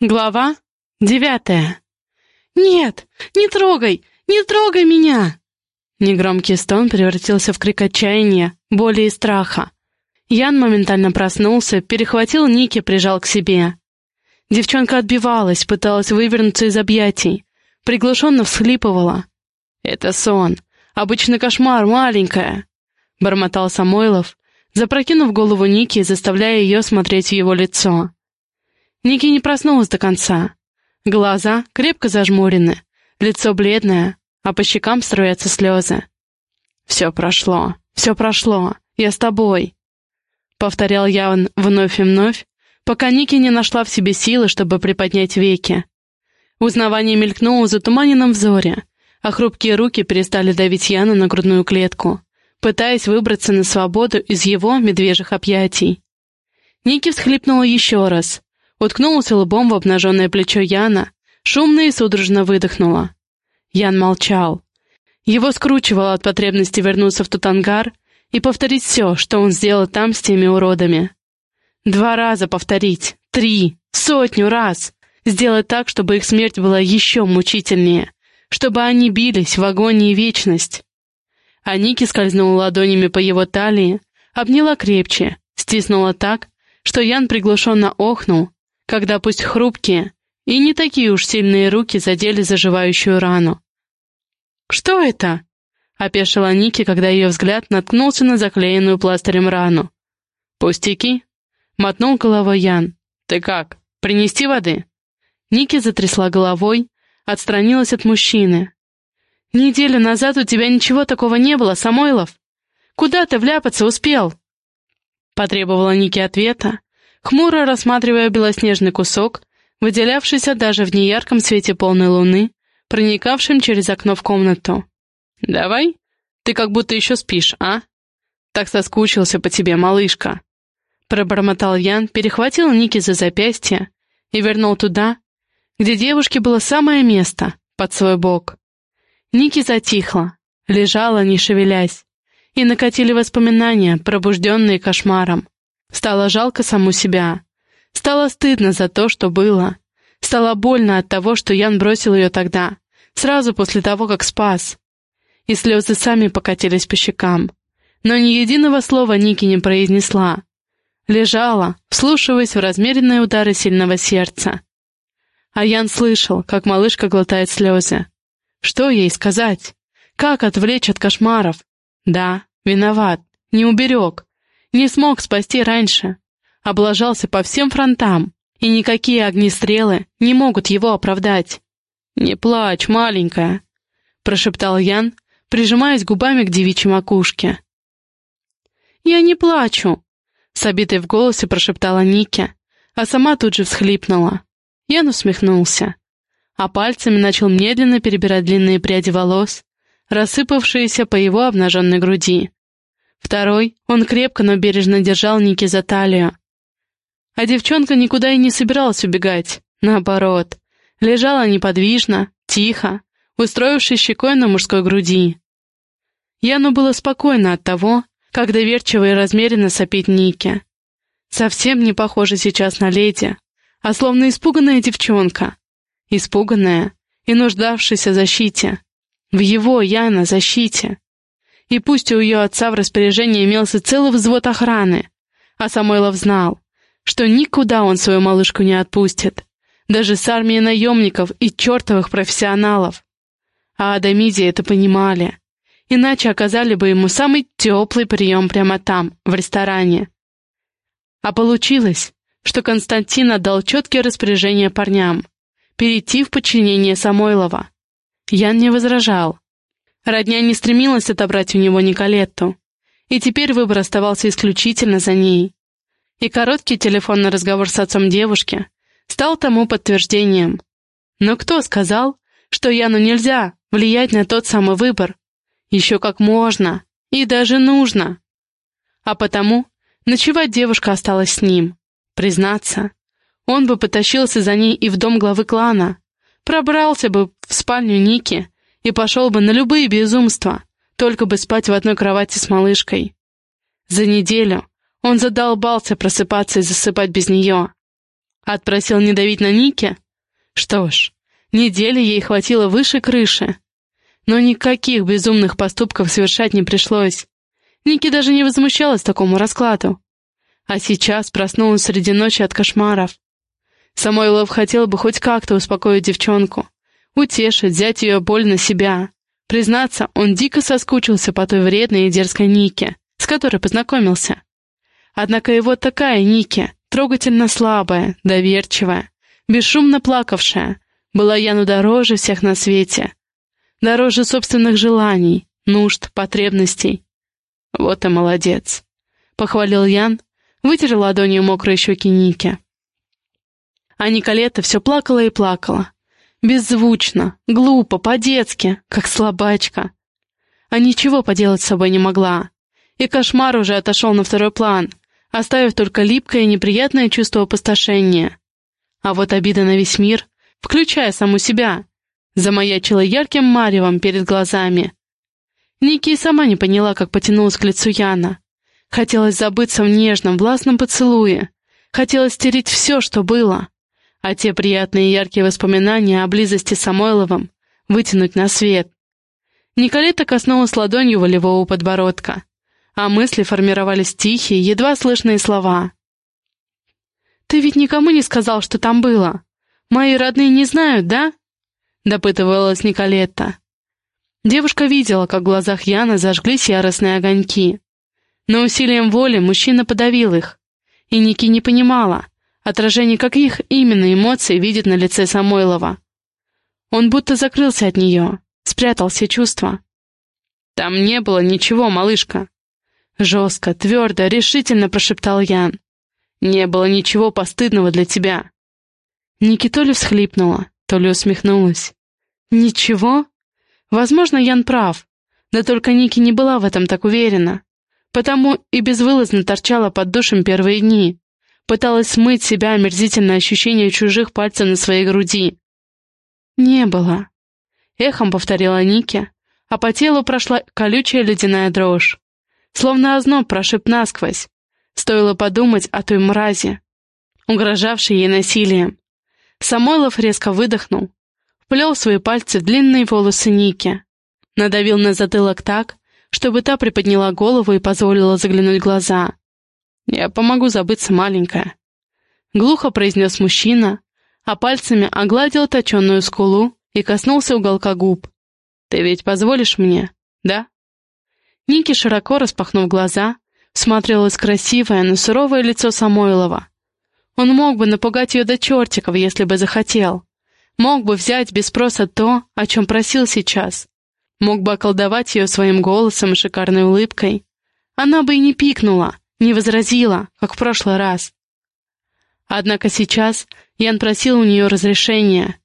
Глава девятая. «Нет, не трогай! Не трогай меня!» Негромкий стон превратился в крик отчаяния, боли и страха. Ян моментально проснулся, перехватил Ники, прижал к себе. Девчонка отбивалась, пыталась вывернуться из объятий, приглушенно всхлипывала. «Это сон. Обычный кошмар, маленькая!» — бормотал Самойлов, запрокинув голову Ники и заставляя ее смотреть в его лицо. Ники не проснулась до конца. Глаза крепко зажмурены, лицо бледное, а по щекам струятся слезы. «Все прошло, все прошло, я с тобой», — повторял я вновь и вновь, пока Ники не нашла в себе силы, чтобы приподнять веки. Узнавание мелькнуло в затуманенном взоре, а хрупкие руки перестали давить Яну на грудную клетку, пытаясь выбраться на свободу из его медвежьих объятий. Ники всхлипнула еще раз, уткнулся лбом в обнаженное плечо Яна, шумно и судорожно выдохнула. Ян молчал. Его скручивало от потребности вернуться в тот ангар и повторить все, что он сделал там с теми уродами. Два раза повторить, три, сотню раз. Сделать так, чтобы их смерть была еще мучительнее, чтобы они бились в агонии вечность. А Ники скользнула ладонями по его талии, обняла крепче, стиснула так, что Ян приглушенно охнул когда пусть хрупкие и не такие уж сильные руки задели заживающую рану. «Что это?» — опешила Ники, когда ее взгляд наткнулся на заклеенную пластырем рану. «Пустяки?» — мотнул головой Ян. «Ты как, принести воды?» Ники затрясла головой, отстранилась от мужчины. «Неделю назад у тебя ничего такого не было, Самойлов. Куда ты вляпаться успел?» Потребовала Ники ответа, хмуро рассматривая белоснежный кусок, выделявшийся даже в неярком свете полной луны, проникавшим через окно в комнату. «Давай, ты как будто еще спишь, а? Так соскучился по тебе, малышка!» Пробормотал Ян, перехватил Ники за запястье и вернул туда, где девушке было самое место, под свой бок. Ники затихла, лежала, не шевелясь, и накатили воспоминания, пробужденные кошмаром. Стало жалко саму себя. Стало стыдно за то, что было. Стало больно от того, что Ян бросил ее тогда, сразу после того, как спас. И слезы сами покатились по щекам. Но ни единого слова Ники не произнесла. Лежала, вслушиваясь в размеренные удары сильного сердца. А Ян слышал, как малышка глотает слезы. Что ей сказать? Как отвлечь от кошмаров? Да, виноват, не уберег, не смог спасти раньше. Облажался по всем фронтам, и никакие огнестрелы не могут его оправдать. «Не плачь, маленькая», — прошептал Ян, прижимаясь губами к девичьей макушке. «Я не плачу», — с обитой в голосе прошептала Ники, а сама тут же всхлипнула. Ян усмехнулся, а пальцами начал медленно перебирать длинные пряди волос, рассыпавшиеся по его обнаженной груди. Второй, он крепко, но бережно держал Ники за талию. А девчонка никуда и не собиралась убегать. Наоборот, лежала неподвижно, тихо, устроившись щекой на мужской груди. Яну было спокойно от того, как доверчиво и размеренно сопит Ники. Совсем не похожа сейчас на леди, а словно испуганная девчонка. Испуганная и нуждавшаяся в защите. В его, Яна, защите. И пусть у ее отца в распоряжении имелся целый взвод охраны, а Самойлов знал, что никуда он свою малышку не отпустит, даже с армией наемников и чертовых профессионалов. А Адамиди это понимали, иначе оказали бы ему самый теплый прием прямо там, в ресторане. А получилось, что Константин отдал четкие распоряжения парням перейти в подчинение Самойлова. Ян не возражал, Родня не стремилась отобрать у него Николетту, и теперь выбор оставался исключительно за ней. И короткий телефонный разговор с отцом девушки стал тому подтверждением. Но кто сказал, что Яну нельзя влиять на тот самый выбор? Еще как можно, и даже нужно. А потому ночевать девушка осталась с ним. Признаться, он бы потащился за ней и в дом главы клана, пробрался бы в спальню Ники и пошел бы на любые безумства, только бы спать в одной кровати с малышкой. За неделю он задолбался просыпаться и засыпать без нее. Отпросил не давить на Нике? Что ж, недели ей хватило выше крыши. Но никаких безумных поступков совершать не пришлось. Ники даже не возмущалась такому раскладу. А сейчас проснулась среди ночи от кошмаров. Самойлов хотел бы хоть как-то успокоить девчонку, утешить, взять ее боль на себя. Признаться, он дико соскучился по той вредной и дерзкой Нике, с которой познакомился. Однако его такая Ники, трогательно слабая, доверчивая, бесшумно плакавшая, была Яну дороже всех на свете. Дороже собственных желаний, нужд, потребностей. Вот и молодец. Похвалил Ян, вытер ладонью мокрые щеки Ники. А Николета все плакала и плакала. Беззвучно, глупо, по-детски, как слабачка. А ничего поделать с собой не могла. И кошмар уже отошел на второй план, оставив только липкое и неприятное чувство опустошения. А вот обида на весь мир, включая саму себя, замаячила ярким маревом перед глазами. Ники и сама не поняла, как потянулась к лицу Яна. Хотелось забыться в нежном, властном поцелуе. Хотелось стереть все, что было. А те приятные яркие воспоминания о близости с Самойловым вытянуть на свет. Николета коснулась ладонью волевого подбородка, а мысли формировались тихие, едва слышные слова. «Ты ведь никому не сказал, что там было? Мои родные не знают, да?» — допытывалась Николетта. Девушка видела, как в глазах Яна зажглись яростные огоньки. Но усилием воли мужчина подавил их. И Ники не понимала, отражение каких именно эмоций видит на лице Самойлова. Он будто закрылся от нее, спрятал все чувства. «Там не было ничего, малышка!» Жестко, твердо, решительно прошептал Ян. «Не было ничего постыдного для тебя!» Ники то ли всхлипнула, то ли усмехнулась. «Ничего?» Возможно, Ян прав, да только Ники не была в этом так уверена. Потому и безвылазно торчала под душем первые дни. Пыталась смыть себя омерзительное ощущение чужих пальцев на своей груди. «Не было», — эхом повторила Ники, а по телу прошла колючая ледяная дрожь. Словно озноб прошиб насквозь. Стоило подумать о той мрази, угрожавшей ей насилием. Самойлов резко выдохнул, вплел свои пальцы в длинные волосы Ники, надавил на затылок так, чтобы та приподняла голову и позволила заглянуть в глаза. «Я помогу забыться, маленькая», — глухо произнес мужчина, а пальцами огладил точенную скулу и коснулся уголка губ. «Ты ведь позволишь мне, да?» Ники, широко распахнув глаза, смотрелось красивое, но суровое лицо Самойлова. Он мог бы напугать ее до чертиков, если бы захотел. Мог бы взять без спроса то, о чем просил сейчас. Мог бы околдовать ее своим голосом и шикарной улыбкой. Она бы и не пикнула, не возразила, как в прошлый раз. Однако сейчас Ян просил у нее разрешения,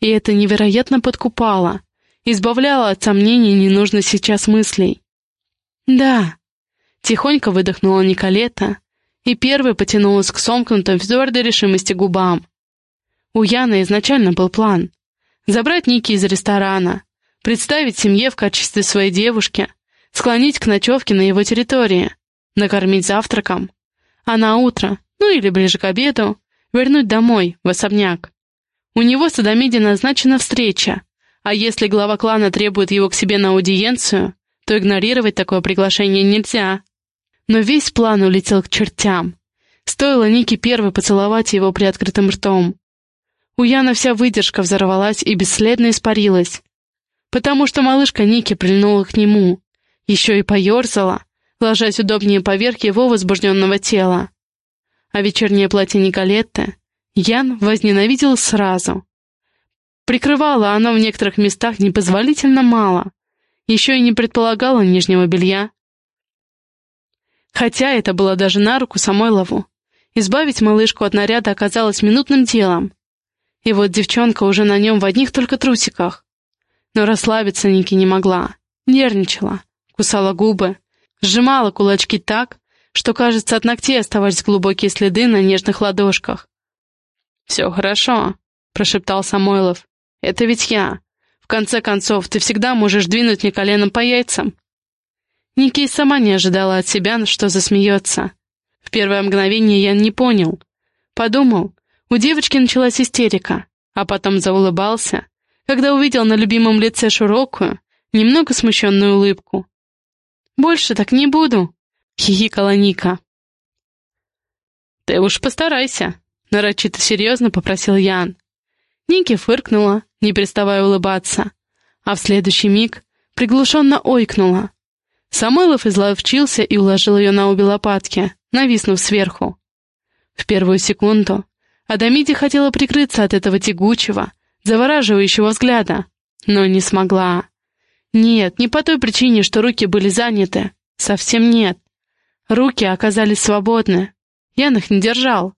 и это невероятно подкупало, избавляло от сомнений ненужных сейчас мыслей. «Да», — тихонько выдохнула Николета, и первой потянулась к сомкнутым в твердой решимости губам. У Яны изначально был план — забрать Ники из ресторана, представить семье в качестве своей девушки, склонить к ночевке на его территории, накормить завтраком, а на утро, ну или ближе к обеду, вернуть домой, в особняк. У него с Адамиди назначена встреча, а если глава клана требует его к себе на аудиенцию, то игнорировать такое приглашение нельзя. Но весь план улетел к чертям. Стоило Нике первой поцеловать его приоткрытым ртом. У Яна вся выдержка взорвалась и бесследно испарилась. Потому что малышка Ники прильнула к нему, еще и поерзала, ложась удобнее поверх его возбужденного тела. А вечернее платье Николетты Ян возненавидел сразу. Прикрывало оно в некоторых местах непозволительно мало, еще и не предполагало нижнего белья. Хотя это было даже на руку Самойлову. Избавить малышку от наряда оказалось минутным делом, и вот девчонка уже на нем в одних только трусиках. Но расслабиться Ники не могла. Нервничала, кусала губы, сжимала кулачки так, что, кажется, от ногтей оставались глубокие следы на нежных ладошках. «Все хорошо», — прошептал Самойлов. «Это ведь я. В конце концов, ты всегда можешь двинуть мне коленом по яйцам». Ники сама не ожидала от себя, что засмеется. В первое мгновение я не понял. Подумал, У девочки началась истерика, а потом заулыбался, когда увидел на любимом лице широкую, немного смущенную улыбку. «Больше так не буду», — хихикала Ника. «Ты уж постарайся», — нарочито серьезно попросил Ян. Ники фыркнула, не переставая улыбаться, а в следующий миг приглушенно ойкнула. Самойлов изловчился и уложил ее на обе лопатки, нависнув сверху. В первую секунду Адамиди хотела прикрыться от этого тягучего, завораживающего взгляда, но не смогла. Нет, не по той причине, что руки были заняты. Совсем нет. Руки оказались свободны. Ян их не держал.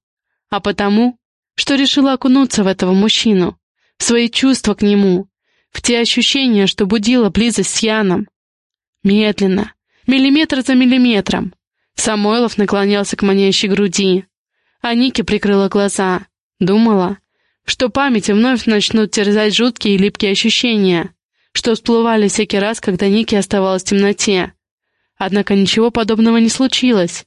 А потому, что решила окунуться в этого мужчину, в свои чувства к нему, в те ощущения, что будила близость с Яном. Медленно, миллиметр за миллиметром, Самойлов наклонялся к манящей груди, а Ники прикрыла глаза, думала, что памяти вновь начнут терзать жуткие и липкие ощущения, что всплывали всякий раз, когда Ники оставалась в темноте. Однако ничего подобного не случилось.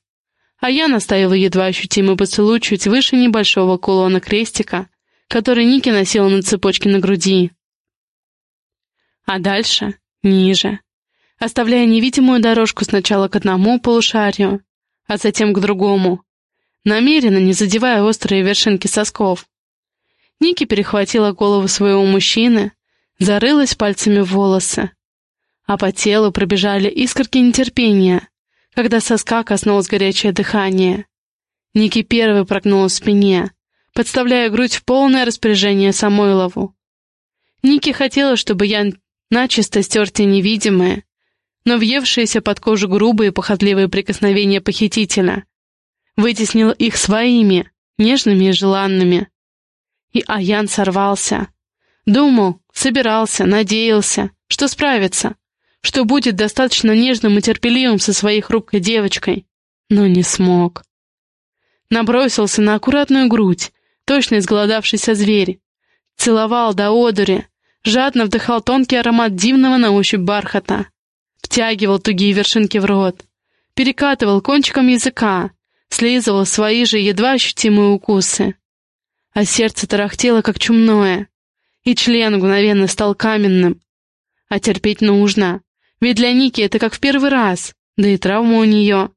А я наставила едва ощутимый поцелуй чуть выше небольшого кулона крестика, который Ники носила на цепочке на груди. А дальше — ниже, оставляя невидимую дорожку сначала к одному полушарию, а затем к другому, намеренно не задевая острые вершинки сосков. Ники перехватила голову своего мужчины, зарылась пальцами в волосы. А по телу пробежали искорки нетерпения, когда соска коснулось горячее дыхание. Ники первой прогнула в спине, подставляя грудь в полное распоряжение Самойлову. Ники хотела, чтобы я начисто стер те невидимые, но въевшиеся под кожу грубые похотливые прикосновения похитителя. Вытеснил их своими, нежными и желанными. И Аян сорвался. Думал, собирался, надеялся, что справится, что будет достаточно нежным и терпеливым со своей хрупкой девочкой, но не смог. Набросился на аккуратную грудь, точно изголодавшийся зверь, целовал до одури, жадно вдыхал тонкий аромат дивного на ощупь бархата, втягивал тугие вершинки в рот, перекатывал кончиком языка, слизывал свои же едва ощутимые укусы. А сердце тарахтело, как чумное, и член мгновенно стал каменным. А терпеть нужно, ведь для Ники это как в первый раз, да и травма у нее.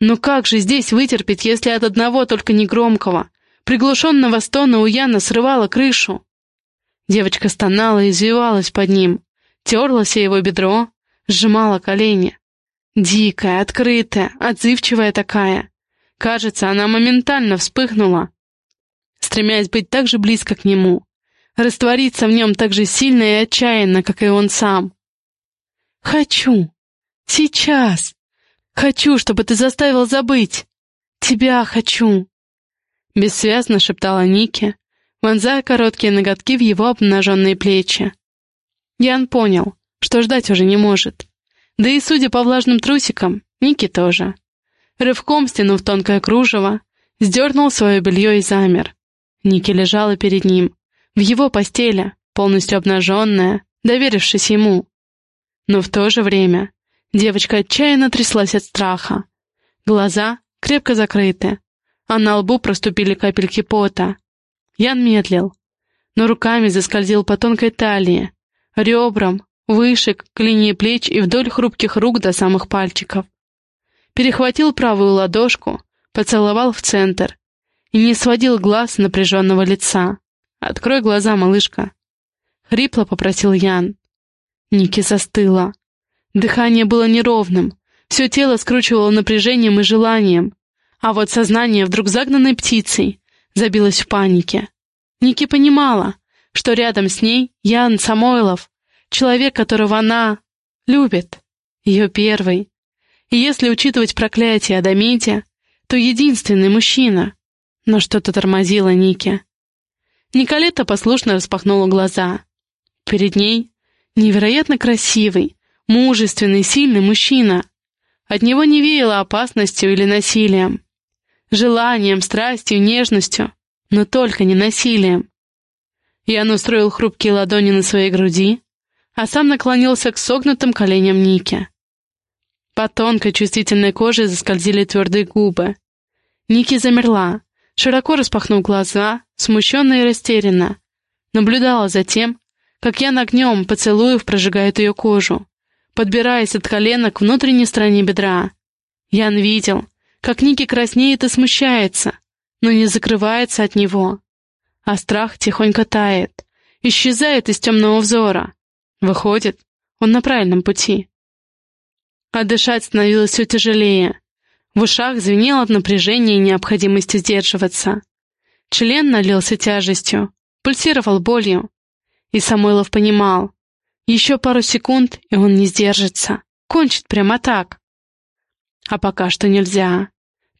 Но как же здесь вытерпеть, если от одного только негромкого, приглушенного стона у Яна срывала крышу? Девочка стонала и извивалась под ним, терлась о его бедро, сжимала колени. Дикая, открытая, отзывчивая такая. Кажется, она моментально вспыхнула, стремясь быть так же близко к нему, раствориться в нем так же сильно и отчаянно, как и он сам. «Хочу! Сейчас! Хочу, чтобы ты заставил забыть! Тебя хочу!» Бессвязно шептала Ники, вонзая короткие ноготки в его обнаженные плечи. Ян понял, что ждать уже не может. Да и, судя по влажным трусикам, Ники тоже. Рывком стянув тонкое кружево, сдернул свое белье и замер, Ники лежала перед ним, в его постели, полностью обнаженная, доверившись ему. Но в то же время девочка отчаянно тряслась от страха. Глаза крепко закрыты, а на лбу проступили капельки пота. Ян медлил, но руками заскользил по тонкой талии, ребрам, выше, к линии плеч и вдоль хрупких рук до самых пальчиков. Перехватил правую ладошку, поцеловал в центр и не сводил глаз напряженного лица. «Открой глаза, малышка!» Хрипло попросил Ян. Ники застыла. Дыхание было неровным, все тело скручивало напряжением и желанием, а вот сознание вдруг загнанной птицей забилось в панике. Ники понимала, что рядом с ней Ян Самойлов, человек, которого она любит, ее первый. И если учитывать проклятие Адамите, то единственный мужчина, но что-то тормозило Ники. Николета послушно распахнула глаза. Перед ней невероятно красивый, мужественный, сильный мужчина. От него не веяло опасностью или насилием. Желанием, страстью, нежностью, но только не насилием. Ян устроил хрупкие ладони на своей груди, а сам наклонился к согнутым коленям Ники. По тонкой чувствительной коже заскользили твердые губы. Ники замерла, широко распахнув глаза, смущенно и растерянно, наблюдала за тем, как Ян огнем поцелуев прожигает ее кожу, подбираясь от колена к внутренней стороне бедра. Ян видел, как Ники краснеет и смущается, но не закрывается от него, а страх тихонько тает, исчезает из темного взора. Выходит, он на правильном пути. А дышать становилось все тяжелее. В ушах звенело от напряжения и необходимости сдерживаться. Член налился тяжестью, пульсировал болью. И Самойлов понимал, еще пару секунд, и он не сдержится, кончит прямо так. А пока что нельзя.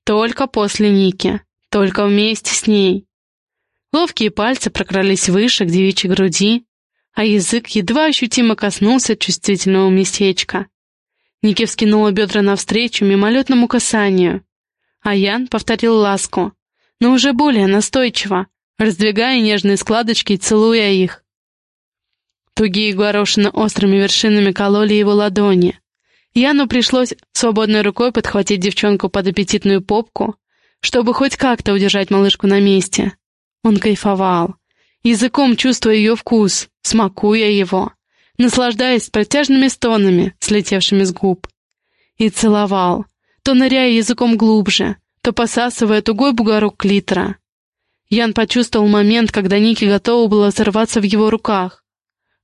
Только после Ники, только вместе с ней. Ловкие пальцы прокрались выше к девичьей груди, а язык едва ощутимо коснулся чувствительного местечка. Ники вскинула бедра навстречу мимолетному касанию, а Ян повторил ласку, но уже более настойчиво, раздвигая нежные складочки и целуя их. Тугие горошины острыми вершинами кололи его ладони. Яну пришлось свободной рукой подхватить девчонку под аппетитную попку, чтобы хоть как-то удержать малышку на месте. Он кайфовал, языком чувствуя ее вкус, смакуя его наслаждаясь протяжными стонами, слетевшими с губ. И целовал, то ныряя языком глубже, то посасывая тугой бугорок клитора. Ян почувствовал момент, когда Ники готова была взорваться в его руках,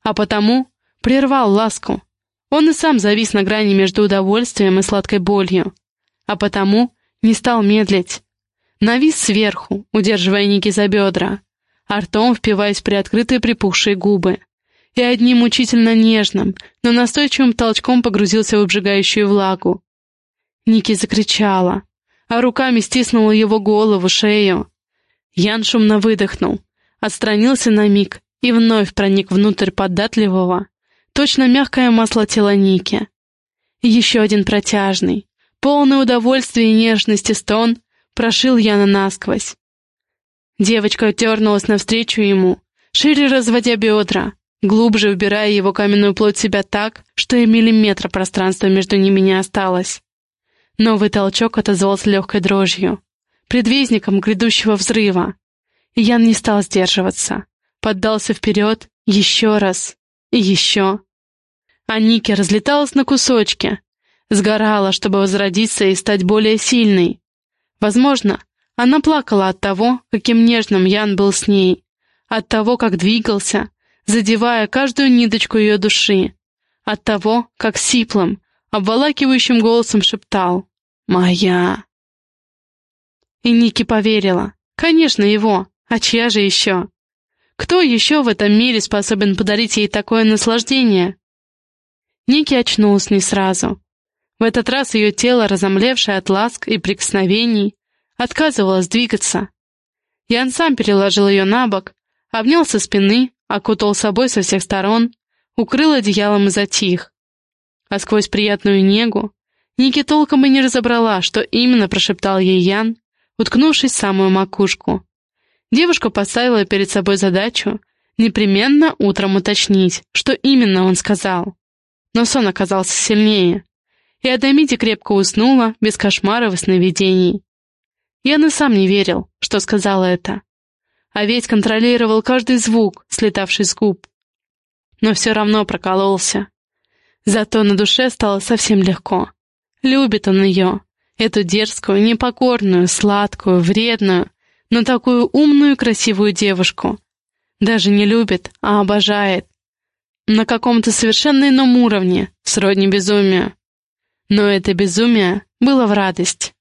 а потому прервал ласку. Он и сам завис на грани между удовольствием и сладкой болью, а потому не стал медлить. Навис сверху, удерживая Ники за бедра, а ртом впиваясь в приоткрытые припухшие губы и одним мучительно нежным, но настойчивым толчком погрузился в обжигающую влагу. Ники закричала, а руками стиснула его голову, шею. Ян шумно выдохнул, отстранился на миг и вновь проник внутрь податливого, точно мягкое масло тела Ники. Еще один протяжный, полный удовольствия и нежности стон прошил Яна насквозь. Девочка дернулась навстречу ему, шире разводя бедра, глубже вбирая его каменную плоть себя так, что и миллиметра пространства между ними не осталось. Новый толчок отозвался легкой дрожью, предвестником грядущего взрыва. Ян не стал сдерживаться, поддался вперед еще раз и еще. А Ники разлеталась на кусочки, сгорала, чтобы возродиться и стать более сильной. Возможно, она плакала от того, каким нежным Ян был с ней, от того, как двигался, задевая каждую ниточку ее души, от того, как сиплым, обволакивающим голосом шептал «Моя». И Ники поверила. Конечно, его, а чья же еще? Кто еще в этом мире способен подарить ей такое наслаждение? Ники очнулась не сразу. В этот раз ее тело, разомлевшее от ласк и прикосновений, отказывалось двигаться. Ян сам переложил ее на бок, обнял со спины, окутал собой со всех сторон, укрыл одеялом и затих. А сквозь приятную негу Ники толком и не разобрала, что именно прошептал ей Ян, уткнувшись в самую макушку. Девушка поставила перед собой задачу непременно утром уточнить, что именно он сказал. Но сон оказался сильнее, и Адамиди крепко уснула, без кошмаров и сновидений. Ян и сам не верил, что сказала это а ведь контролировал каждый звук, слетавший с губ. Но все равно прокололся. Зато на душе стало совсем легко. Любит он ее, эту дерзкую, непокорную, сладкую, вредную, но такую умную красивую девушку. Даже не любит, а обожает. На каком-то совершенно ином уровне, сродни безумию. Но это безумие было в радость.